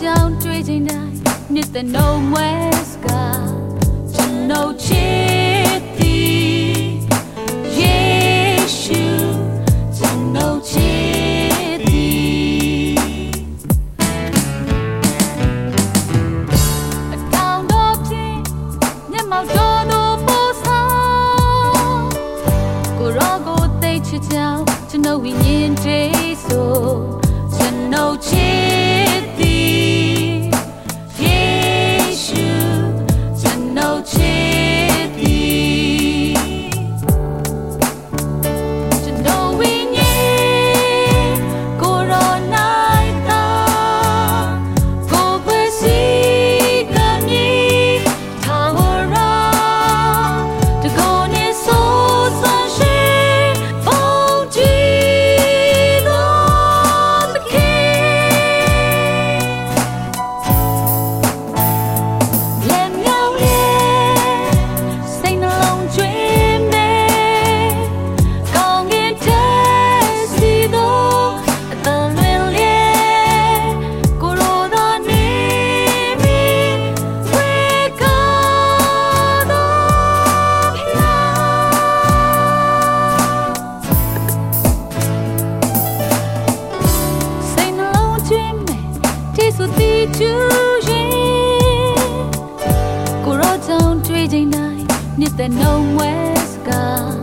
ချိန်တိုင်းနှစ်သက်နှုံမွဲစကားကျွန်တော်ချစ်သည်ယေရှုကျွန်တော်ချစ်သည်အတောင်တော်ဖြင့်မျက်မှောက်တော်သူပို့ဆောင်ကိုရောကိုသိချစ်ကြောင်ကျွန်တော်ဝိညာဉ်တွေဆိုကျွန်တော်ချစ် တူရင်ကိုရောကြောင့်တွေ့ချိန်တိုင်းနှစ်သက်နှုံမွဲစကား